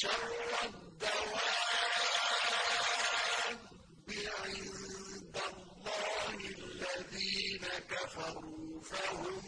شَرَّ الدَّوَابِّ عِندَ اللَّهِ الَّذِينَ كَفَرُوا فَهُمْ